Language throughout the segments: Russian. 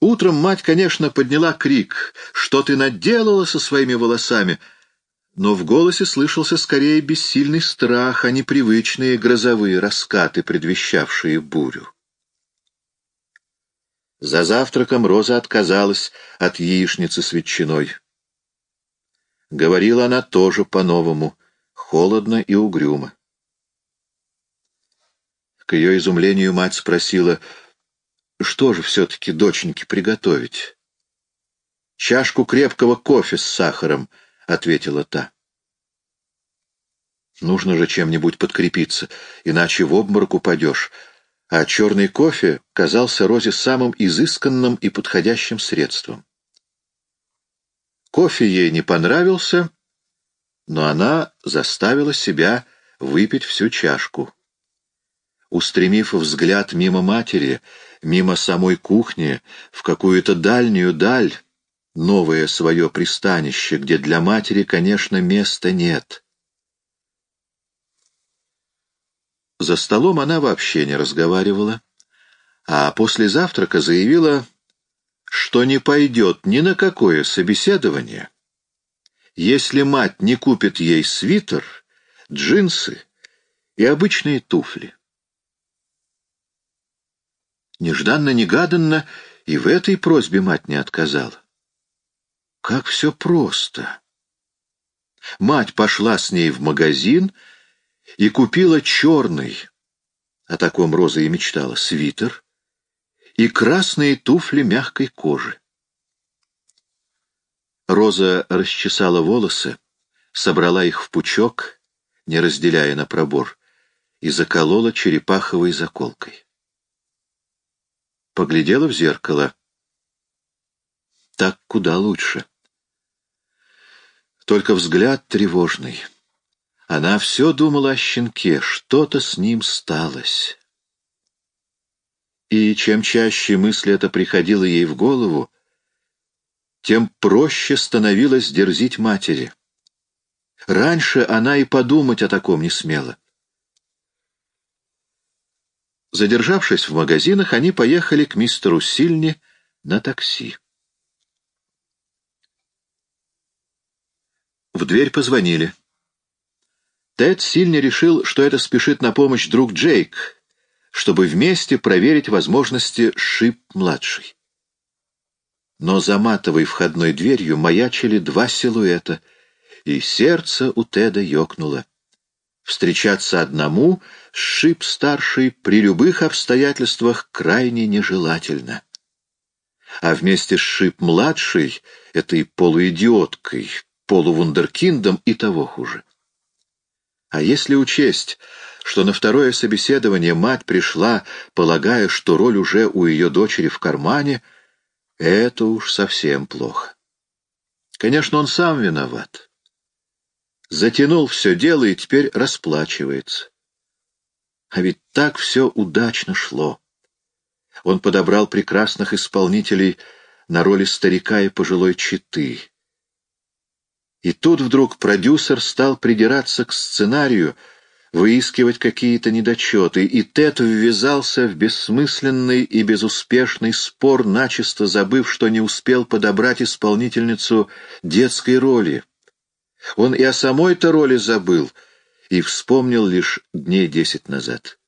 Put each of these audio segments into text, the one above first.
Утром мать, конечно, подняла крик «Что ты наделала со своими волосами?» но в голосе слышался скорее бессильный страх, а не привычные грозовые раскаты, предвещавшие бурю. За завтраком Роза отказалась от яичницы с ветчиной. Говорила она тоже по-новому, холодно и угрюмо. К ее изумлению мать спросила, что же все-таки доченьке приготовить? «Чашку крепкого кофе с сахаром», — ответила та. «Нужно же чем-нибудь подкрепиться, иначе в обморок упадешь», а черный кофе казался Розе самым изысканным и подходящим средством. Кофе ей не понравился, но она заставила себя выпить всю чашку. Устремив взгляд мимо матери, мимо самой кухни, в какую-то дальнюю даль, новое свое пристанище, где для матери, конечно, места нет — За столом она вообще не разговаривала, а после завтрака заявила, что не пойдет ни на какое собеседование, если мать не купит ей свитер, джинсы и обычные туфли. Нежданно-негаданно и в этой просьбе мать не отказала. Как все просто! Мать пошла с ней в магазин — и купила черный, о таком Роза и мечтала, свитер и красные туфли мягкой кожи. Роза расчесала волосы, собрала их в пучок, не разделяя на пробор, и заколола черепаховой заколкой. Поглядела в зеркало. Так куда лучше. Только взгляд тревожный — она все думала о щенке, что-то с ним сталось. И чем чаще мысль эта приходила ей в голову, тем проще становилось дерзить матери. Раньше она и подумать о таком не смела. Задержавшись в магазинах, они поехали к мистеру Сильни на такси. В дверь позвонили. Тед сильно решил, что это спешит на помощь друг Джейк, чтобы вместе проверить возможности Шип-младший. Но за матовой входной дверью маячили два силуэта, и сердце у Теда ёкнуло. Встречаться одному с Шип-старшей при любых обстоятельствах крайне нежелательно. А вместе с Шип-младшей, этой полуидиоткой, полувундеркиндом и того хуже. А если учесть, что на второе собеседование мать пришла, полагая, что роль уже у ее дочери в кармане, это уж совсем плохо. Конечно, он сам виноват. Затянул все дело и теперь расплачивается. А ведь так все удачно шло. Он подобрал прекрасных исполнителей на роли старика и пожилой читы. И тут вдруг продюсер стал придираться к сценарию, выискивать какие-то недочеты, и Тед ввязался в бессмысленный и безуспешный спор, начисто забыв, что не успел подобрать исполнительницу детской роли. Он и о самой-то роли забыл, и вспомнил лишь дней десять назад.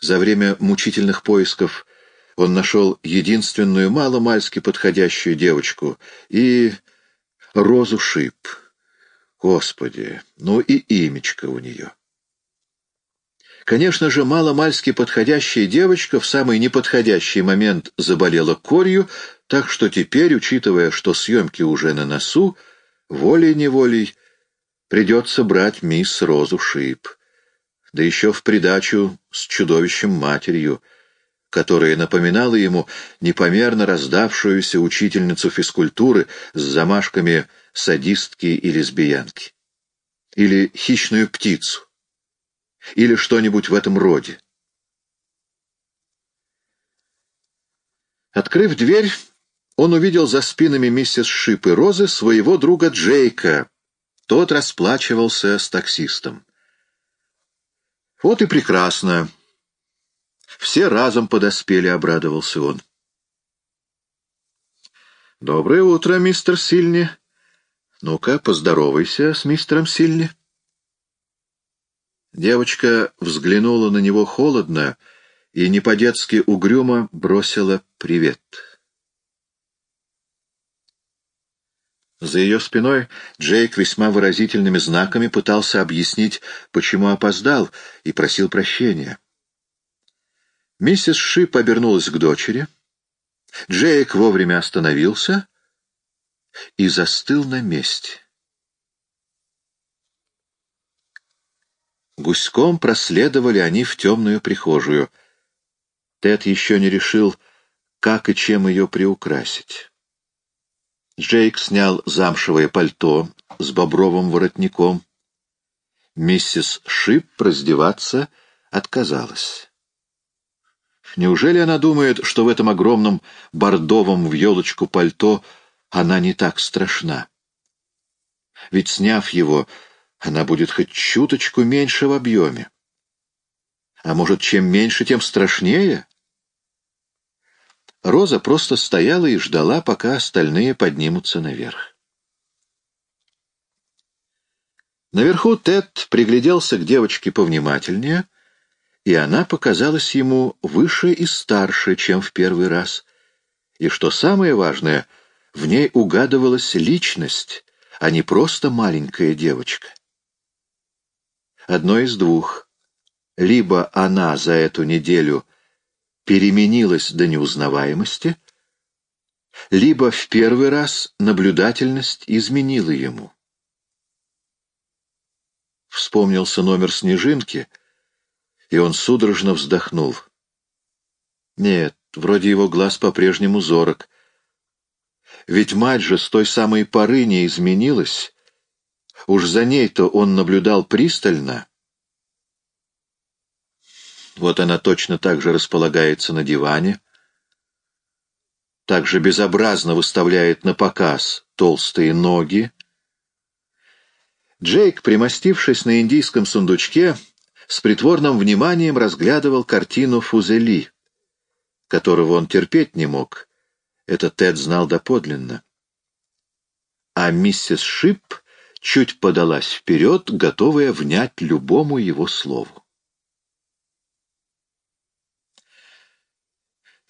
За время мучительных поисков он нашел единственную маломальски подходящую девочку и Розу Шип. Господи, ну и имечко у нее. Конечно же, маломальски подходящая девочка в самый неподходящий момент заболела корью, так что теперь, учитывая, что съемки уже на носу, волей-неволей придется брать мисс Розу Шип. Да еще в придачу с чудовищем-матерью — которая напоминала ему непомерно раздавшуюся учительницу физкультуры с замашками садистки и лесбиянки. Или хищную птицу. Или что-нибудь в этом роде. Открыв дверь, он увидел за спинами миссис Шип и Розы своего друга Джейка. Тот расплачивался с таксистом. «Вот и прекрасно», Все разом подоспели, обрадовался он. «Доброе утро, мистер Сильни. Ну-ка, поздоровайся с мистером Сильни». Девочка взглянула на него холодно и не по-детски угрюмо бросила «привет». За ее спиной Джейк весьма выразительными знаками пытался объяснить, почему опоздал, и просил прощения. Миссис Шип обернулась к дочери. Джейк вовремя остановился и застыл на месте. Гуськом проследовали они в темную прихожую. Тед еще не решил, как и чем ее приукрасить. Джейк снял замшевое пальто с бобровым воротником. Миссис Шип раздеваться отказалась. Неужели она думает, что в этом огромном бордовом в елочку пальто она не так страшна? Ведь, сняв его, она будет хоть чуточку меньше в объеме. А может, чем меньше, тем страшнее? Роза просто стояла и ждала, пока остальные поднимутся наверх. Наверху Тед пригляделся к девочке повнимательнее, и она показалась ему выше и старше, чем в первый раз. И что самое важное, в ней угадывалась личность, а не просто маленькая девочка. Одно из двух. Либо она за эту неделю переменилась до неузнаваемости, либо в первый раз наблюдательность изменила ему. Вспомнился номер снежинки, и он судорожно вздохнул. Нет, вроде его глаз по-прежнему зорок. Ведь мать же с той самой поры не изменилась. Уж за ней-то он наблюдал пристально, вот она точно так же располагается на диване, так же безобразно выставляет на показ толстые ноги. Джейк, примостившись на индийском сундучке, с притворным вниманием разглядывал картину Фузели, которого он терпеть не мог. Это Тед знал доподлинно. А миссис Шип чуть подалась вперед, готовая внять любому его слову.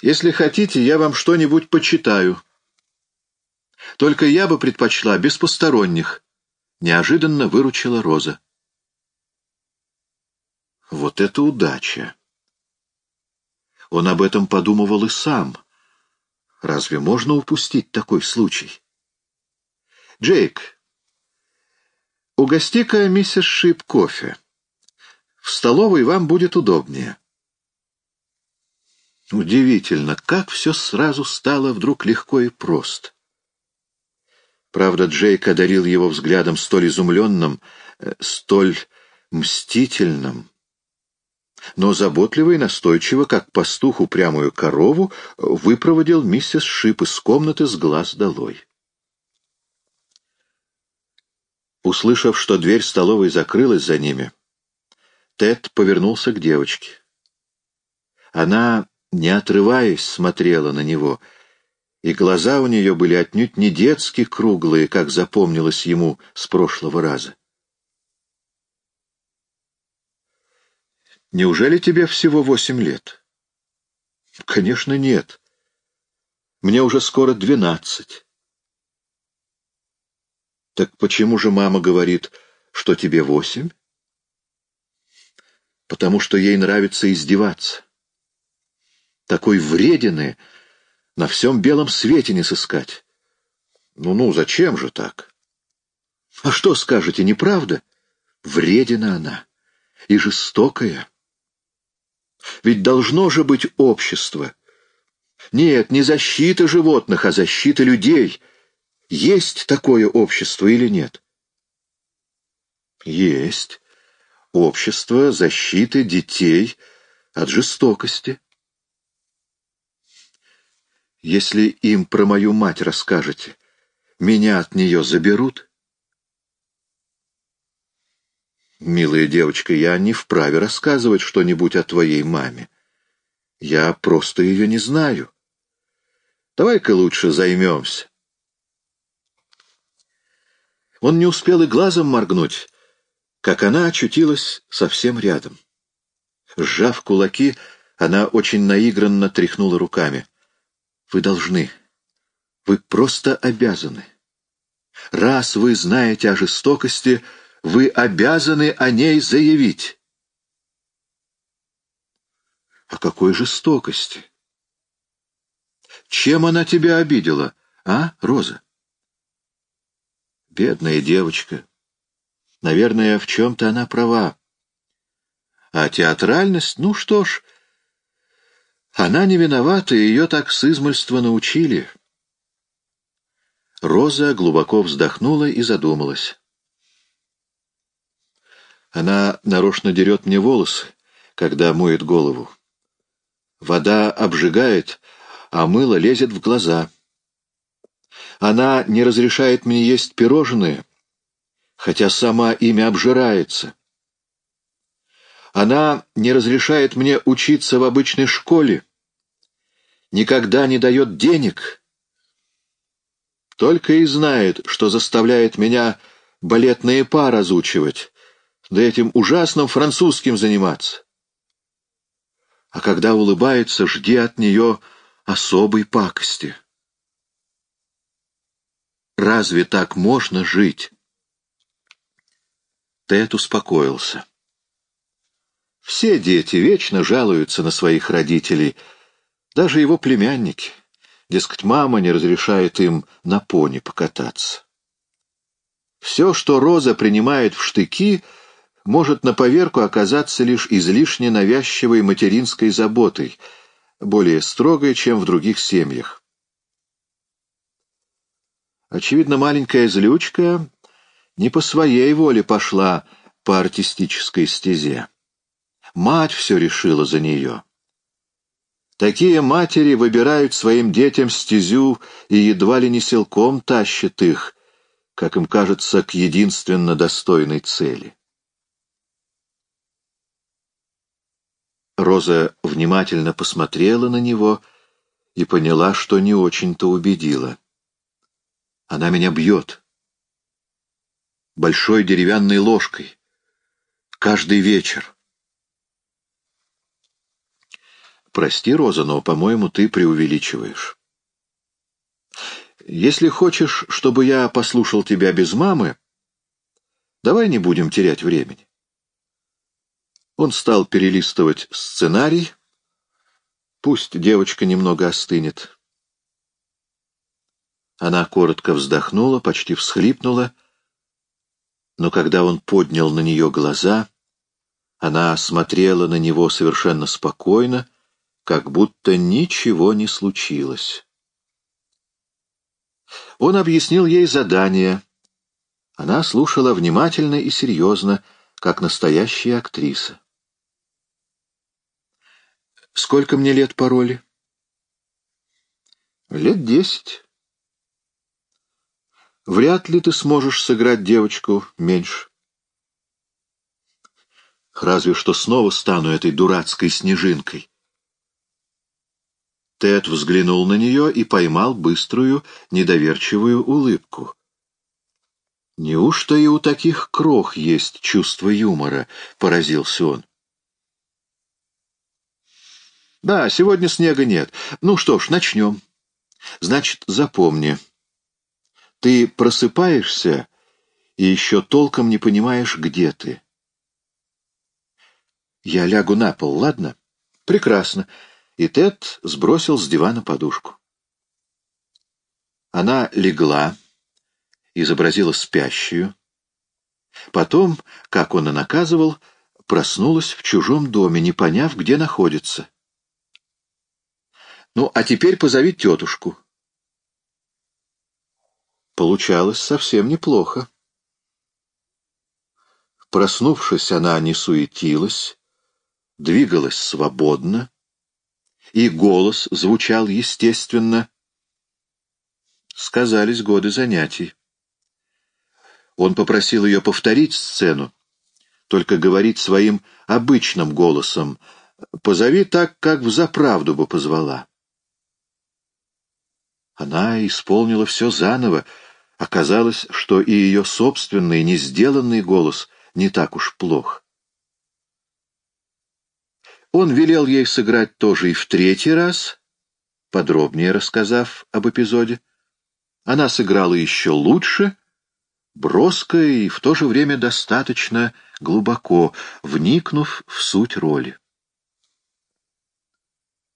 Если хотите, я вам что-нибудь почитаю. Только я бы предпочла без посторонних. Неожиданно выручила Роза. Вот это удача! Он об этом подумывал и сам. Разве можно упустить такой случай? Джейк, угости-ка миссис Шип кофе. В столовой вам будет удобнее. Удивительно, как все сразу стало вдруг легко и просто. Правда, Джейк одарил его взглядом столь изумленным, э, столь мстительным, но заботливо и настойчиво, как пастух упрямую корову, выпроводил миссис Шип из комнаты с глаз долой. Услышав, что дверь столовой закрылась за ними, Тед повернулся к девочке. Она не отрываясь, смотрела на него, и глаза у нее были отнюдь не детски круглые, как запомнилось ему с прошлого раза. «Неужели тебе всего восемь лет?» «Конечно, нет. Мне уже скоро двенадцать». «Так почему же мама говорит, что тебе восемь?» «Потому что ей нравится издеваться такой вредины на всем белом свете не сыскать. Ну-ну, зачем же так? А что скажете, неправда? Вредина она и жестокая. Ведь должно же быть общество. Нет, не защита животных, а защита людей. Есть такое общество или нет? Есть. Общество защиты детей от жестокости. Если им про мою мать расскажете, меня от нее заберут? Милая девочка, я не вправе рассказывать что-нибудь о твоей маме. Я просто ее не знаю. Давай-ка лучше займемся. Он не успел и глазом моргнуть, как она очутилась совсем рядом. Сжав кулаки, она очень наигранно тряхнула руками. «Вы должны. Вы просто обязаны. Раз вы знаете о жестокости, вы обязаны о ней заявить». «О какой жестокости?» «Чем она тебя обидела, а, Роза?» Бедная девочка. Наверное, в чем-то она права. А театральность, ну что ж, она не виновата, ее так с измольства научили. Роза глубоко вздохнула и задумалась. Она нарочно дерет мне волосы, когда моет голову. Вода обжигает, а мыло лезет в глаза. Она не разрешает мне есть пирожные, хотя сама ими обжирается. Она не разрешает мне учиться в обычной школе, никогда не дает денег, только и знает, что заставляет меня балетные па разучивать, да этим ужасным французским заниматься. А когда улыбается, жди от нее особой пакости. Разве так можно жить? Тед успокоился. Все дети вечно жалуются на своих родителей, даже его племянники. Дескать, мама не разрешает им на пони покататься. Все, что Роза принимает в штыки, может на поверку оказаться лишь излишне навязчивой материнской заботой, более строгой, чем в других семьях. Очевидно, маленькая злючка не по своей воле пошла по артистической стезе. Мать все решила за нее. Такие матери выбирают своим детям стезю и едва ли не силком тащат их, как им кажется, к единственно достойной цели. Роза внимательно посмотрела на него и поняла, что не очень-то убедила. Она меня бьет. Большой деревянной ложкой. Каждый вечер. Прости, Роза, но, по-моему, ты преувеличиваешь. Если хочешь, чтобы я послушал тебя без мамы, давай не будем терять времени. Он стал перелистывать сценарий. Пусть девочка немного остынет. Она коротко вздохнула, почти всхлипнула, но когда он поднял на нее глаза, она смотрела на него совершенно спокойно, как будто ничего не случилось. Он объяснил ей задание. Она слушала внимательно и серьезно, как настоящая актриса. «Сколько мне лет по роли?» «Лет десять». Вряд ли ты сможешь сыграть девочку меньше. Разве что снова стану этой дурацкой снежинкой. Тед взглянул на нее и поймал быструю, недоверчивую улыбку. «Неужто и у таких крох есть чувство юмора?» — поразился он. «Да, сегодня снега нет. Ну что ж, начнем. Значит, запомни». Ты просыпаешься и еще толком не понимаешь, где ты. Я лягу на пол, ладно? Прекрасно. И Тед сбросил с дивана подушку. Она легла, изобразила спящую. Потом, как он и наказывал, проснулась в чужом доме, не поняв, где находится. «Ну, а теперь позови тетушку», Получалось совсем неплохо. Проснувшись, она не суетилась, двигалась свободно, и голос звучал естественно. Сказались годы занятий. Он попросил ее повторить сцену, только говорить своим обычным голосом, Позови так, как в заправду бы позвала. Она исполнила все заново. Оказалось, что и ее собственный, не сделанный голос не так уж плох. Он велел ей сыграть тоже и в третий раз, подробнее рассказав об эпизоде. Она сыграла еще лучше, броско и в то же время достаточно глубоко, вникнув в суть роли.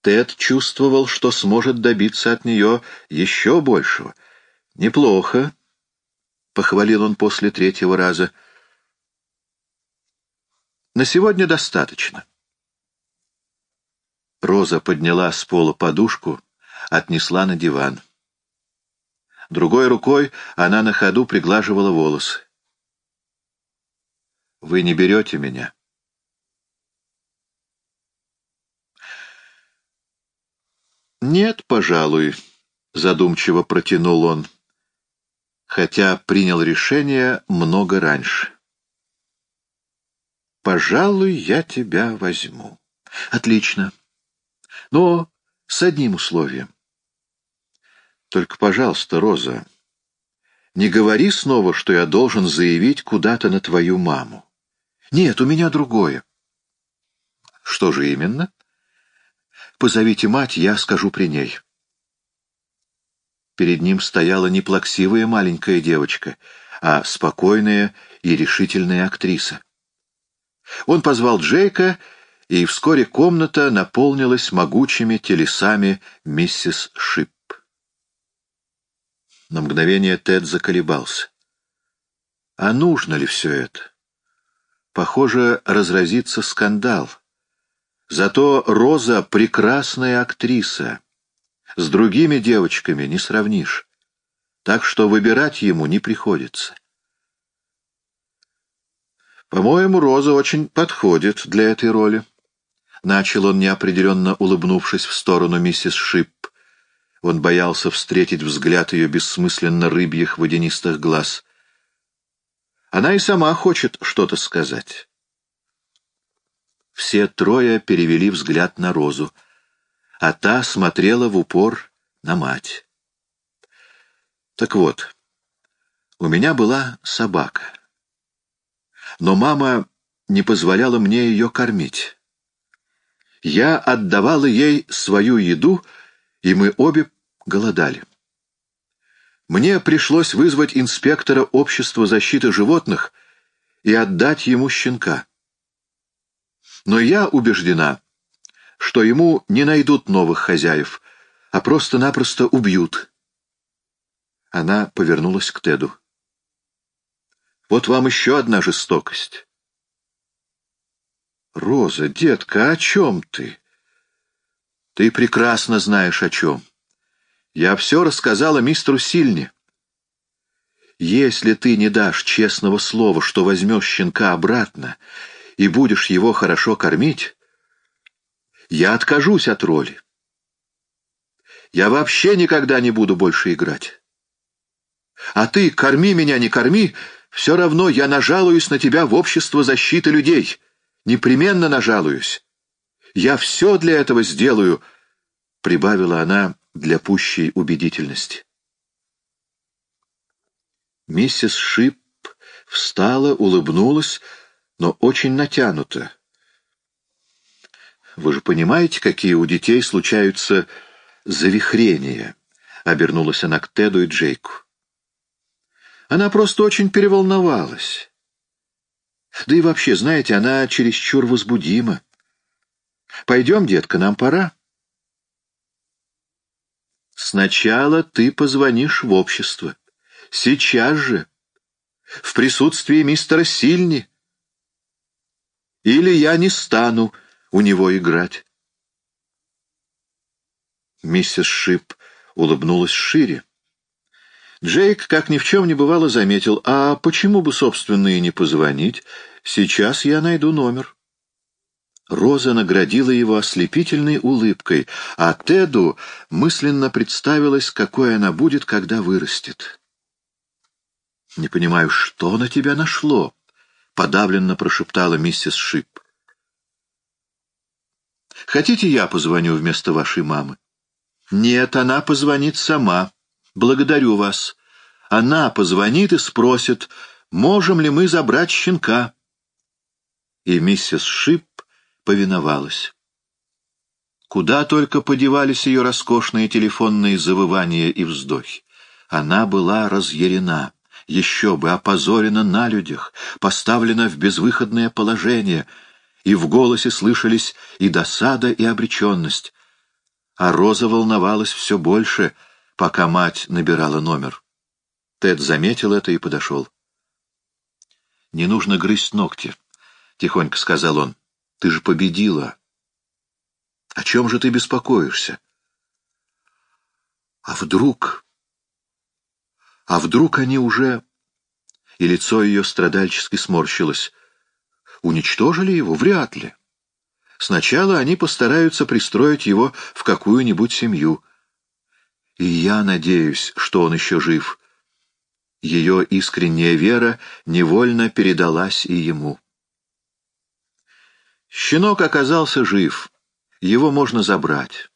Тед чувствовал, что сможет добиться от нее еще большего. «Неплохо», — похвалил он после третьего раза. «На сегодня достаточно». Роза подняла с пола подушку, отнесла на диван. Другой рукой она на ходу приглаживала волосы. «Вы не берете меня?» «Нет, пожалуй», — задумчиво протянул он, хотя принял решение много раньше. «Пожалуй, я тебя возьму». «Отлично. Но с одним условием. Только, пожалуйста, Роза, не говори снова, что я должен заявить куда-то на твою маму. Нет, у меня другое». «Что же именно?» Позовите мать, я скажу при ней. Перед ним стояла не плаксивая маленькая девочка, а спокойная и решительная актриса. Он позвал Джейка, и вскоре комната наполнилась могучими телесами миссис Шип. На мгновение Тед заколебался. А нужно ли все это? Похоже, разразится скандал. Зато Роза — прекрасная актриса. С другими девочками не сравнишь. Так что выбирать ему не приходится. «По-моему, Роза очень подходит для этой роли», — начал он, неопределенно улыбнувшись в сторону миссис Шип. Он боялся встретить взгляд ее бессмысленно рыбьих водянистых глаз. Она и сама хочет что-то сказать. Все трое перевели взгляд на Розу, а та смотрела в упор на мать. Так вот, у меня была собака. Но мама не позволяла мне ее кормить. Я отдавала ей свою еду, и мы обе голодали. Мне пришлось вызвать инспектора общества защиты животных и отдать ему щенка. Но я убеждена, что ему не найдут новых хозяев, а просто-напросто убьют. Она повернулась к Теду. Вот вам еще одна жестокость. Роза, детка, о чем ты? Ты прекрасно знаешь, о чем. Я все рассказала мистеру Сильне. Если ты не дашь честного слова, что возьмешь щенка обратно и будешь его хорошо кормить, я откажусь от роли. Я вообще никогда не буду больше играть. А ты, корми меня, не корми, все равно я нажалуюсь на тебя в общество защиты людей. Непременно нажалуюсь. Я все для этого сделаю, — прибавила она для пущей убедительности. Миссис Шип встала, улыбнулась, но очень натянуто. «Вы же понимаете, какие у детей случаются завихрения?» — обернулась она к Теду и Джейку. Она просто очень переволновалась. Да и вообще, знаете, она чересчур возбудима. Пойдем, детка, нам пора. Сначала ты позвонишь в общество. Сейчас же. В присутствии мистера Сильни. Или я не стану у него играть. Миссис Шип улыбнулась шире. Джейк, как ни в чем не бывало, заметил, а почему бы, собственно, и не позвонить? Сейчас я найду номер. Роза наградила его ослепительной улыбкой, а Теду мысленно представилась, какой она будет, когда вырастет. «Не понимаю, что на тебя нашло?» — подавленно прошептала миссис Шип. Хотите, я позвоню вместо вашей мамы? Нет, она позвонит сама. Благодарю вас. Она позвонит и спросит, можем ли мы забрать щенка. И миссис Шип повиновалась. Куда только подевались ее роскошные телефонные завывания и вздохи. Она была разъярена, еще бы опозорена на людях, поставлена в безвыходное положение, и в голосе слышались и досада, и обреченность. А Роза волновалась все больше, пока мать набирала номер. Тед заметил это и подошел. «Не нужно грызть ногти», — тихонько сказал он. «Ты же победила». О чем же ты беспокоишься? А вдруг... А вдруг они уже... И лицо ее страдальчески сморщилось. Уничтожили его? Вряд ли. Сначала они постараются пристроить его в какую-нибудь семью. И я надеюсь, что он еще жив. Ее искренняя вера невольно передалась и ему. Щенок оказался жив. Его можно забрать.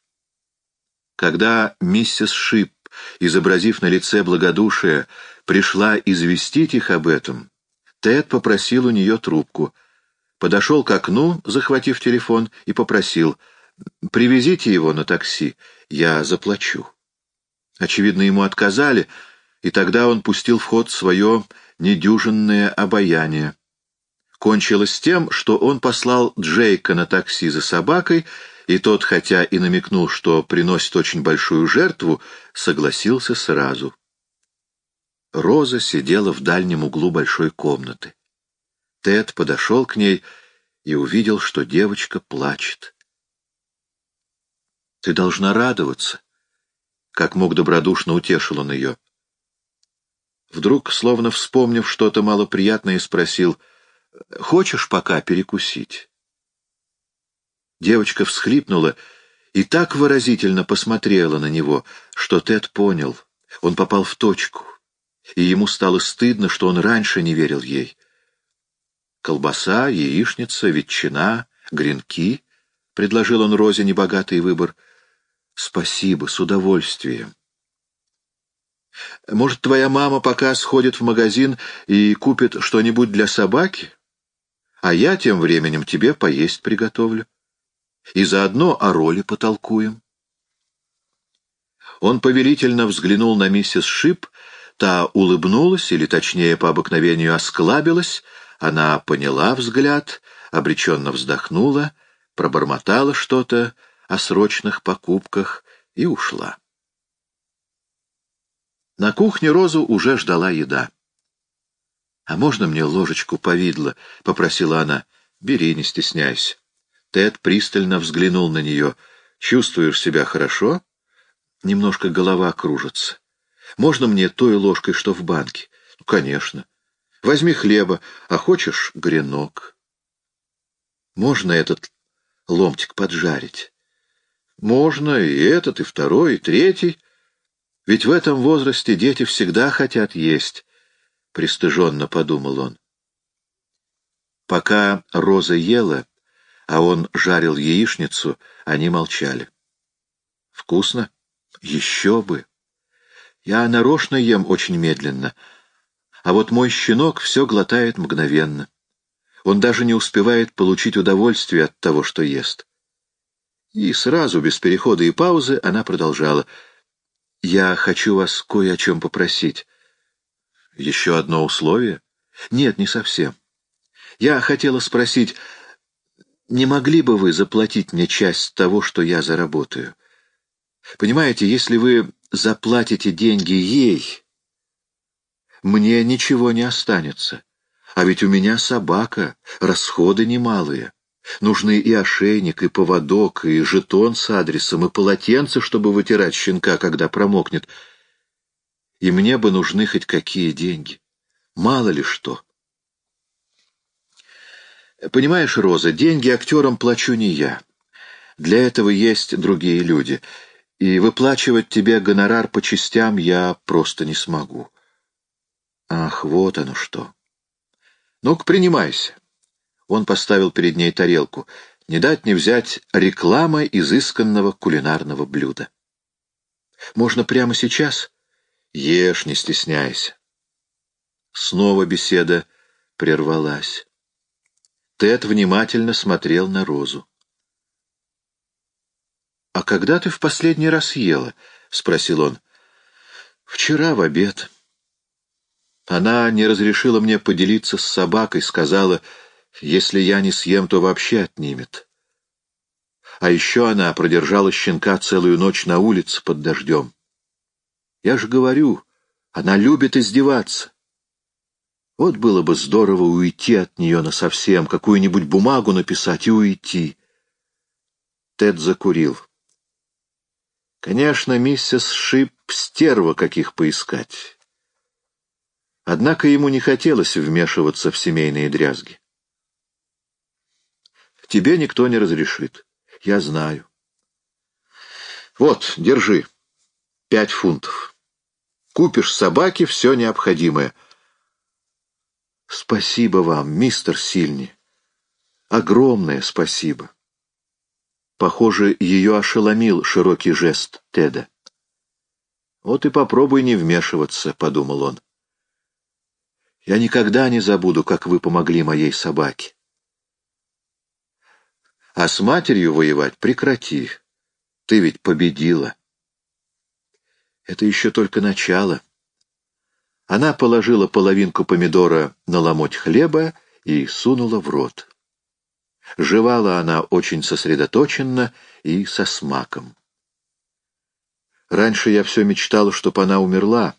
Когда миссис Шип, изобразив на лице благодушие, пришла известить их об этом, Тед попросил у нее трубку. Подошел к окну, захватив телефон, и попросил «Привезите его на такси, я заплачу». Очевидно, ему отказали, и тогда он пустил в ход свое недюжинное обаяние. Кончилось тем, что он послал Джейка на такси за собакой, и тот, хотя и намекнул, что приносит очень большую жертву, согласился сразу. Роза сидела в дальнем углу большой комнаты. Тед подошел к ней и увидел, что девочка плачет. «Ты должна радоваться», — как мог добродушно утешил он ее. Вдруг, словно вспомнив что-то малоприятное, спросил, «Хочешь пока перекусить?» Девочка всхлипнула и так выразительно посмотрела на него, что Тед понял, он попал в точку, и ему стало стыдно, что он раньше не верил ей. Колбаса, яичница, ветчина, гренки —— предложил он Розе небогатый выбор. «Спасибо, с удовольствием». «Может, твоя мама пока сходит в магазин и купит что-нибудь для собаки, а я тем временем тебе поесть приготовлю?» и заодно о роли потолкуем. Он повелительно взглянул на миссис Шип, та улыбнулась, или точнее по обыкновению осклабилась, она поняла взгляд, обреченно вздохнула, пробормотала что-то о срочных покупках и ушла. На кухне Розу уже ждала еда. «А можно мне ложечку повидла?» — попросила она. «Бери, не стесняйся». Тед пристально взглянул на нее. «Чувствуешь себя хорошо?» «Немножко голова кружится. Можно мне той ложкой, что в банке?» «Ну, конечно. Возьми хлеба, а хочешь гренок?» «Можно этот ломтик поджарить?» «Можно и этот, и второй, и третий. Ведь в этом возрасте дети всегда хотят есть», — пристыженно подумал он. Пока Роза ела, а он жарил яичницу, они молчали. «Вкусно? Еще бы! Я нарочно ем очень медленно, а вот мой щенок все глотает мгновенно. Он даже не успевает получить удовольствие от того, что ест». И сразу, без перехода и паузы, она продолжала. «Я хочу вас кое о чем попросить». «Еще одно условие?» «Нет, не совсем. Я хотела спросить, не могли бы вы заплатить мне часть того, что я заработаю? Понимаете, если вы заплатите деньги ей, мне ничего не останется. А ведь у меня собака, расходы немалые. Нужны и ошейник, и поводок, и жетон с адресом, и полотенце, чтобы вытирать щенка, когда промокнет. И мне бы нужны хоть какие деньги. Мало ли что. Понимаешь, Роза, деньги актерам плачу не я. Для этого есть другие люди. И выплачивать тебе гонорар по частям я просто не смогу. Ах, вот оно что. Ну-ка, принимайся. Он поставил перед ней тарелку. Не дать не взять реклама изысканного кулинарного блюда. Можно прямо сейчас? Ешь, не стесняйся. Снова беседа прервалась. Тед внимательно смотрел на Розу. «А когда ты в последний раз ела?» — спросил он. «Вчера в обед». Она не разрешила мне поделиться с собакой, сказала, если я не съем, то вообще отнимет. А еще она продержала щенка целую ночь на улице под дождем. Я же говорю, она любит издеваться. Вот было бы здорово уйти от нее насовсем, какую-нибудь бумагу написать и уйти. Тед закурил. Конечно, миссис Шип стерва каких поискать. Однако ему не хотелось вмешиваться в семейные дрязги. Тебе никто не разрешит. Я знаю. Вот, держи. Пять фунтов. Купишь собаке все необходимое. Спасибо вам, мистер Сильни. Огромное спасибо. Похоже, ее ошеломил широкий жест Теда. «Вот и попробуй не вмешиваться», — подумал он. «Я никогда не забуду, как вы помогли моей собаке. А с матерью воевать прекрати. Ты ведь победила. Это еще только начало. Она положила половинку помидора на ломоть хлеба и сунула в рот. Жевала она очень сосредоточенно и со смаком. Раньше я все мечтала, чтоб она умерла.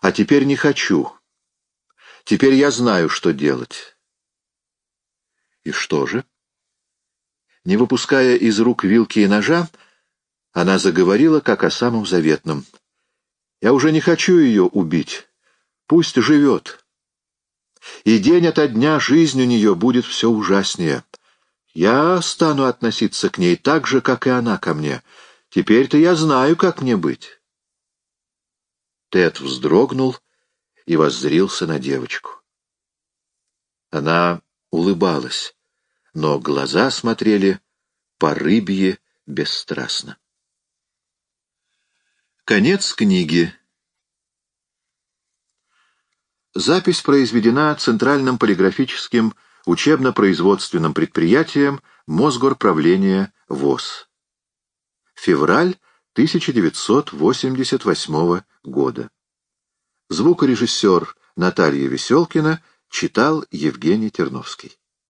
А теперь не хочу. Теперь я знаю, что делать. И что же? Не выпуская из рук вилки и ножа, она заговорила, как о самом заветном. «Я уже не хочу ее убить. Пусть живет. И день ото дня жизнь у нее будет все ужаснее. Я стану относиться к ней так же, как и она ко мне. Теперь-то я знаю, как мне быть». Тед вздрогнул и воззрился на девочку. Она улыбалась но глаза смотрели по рыбье бесстрастно. Конец книги. Запись произведена Центральным полиграфическим учебно-производственным предприятием Мосгорправления ВОЗ. Февраль 1988 года. Звукорежиссер Наталья Веселкина читал Евгений Терновский.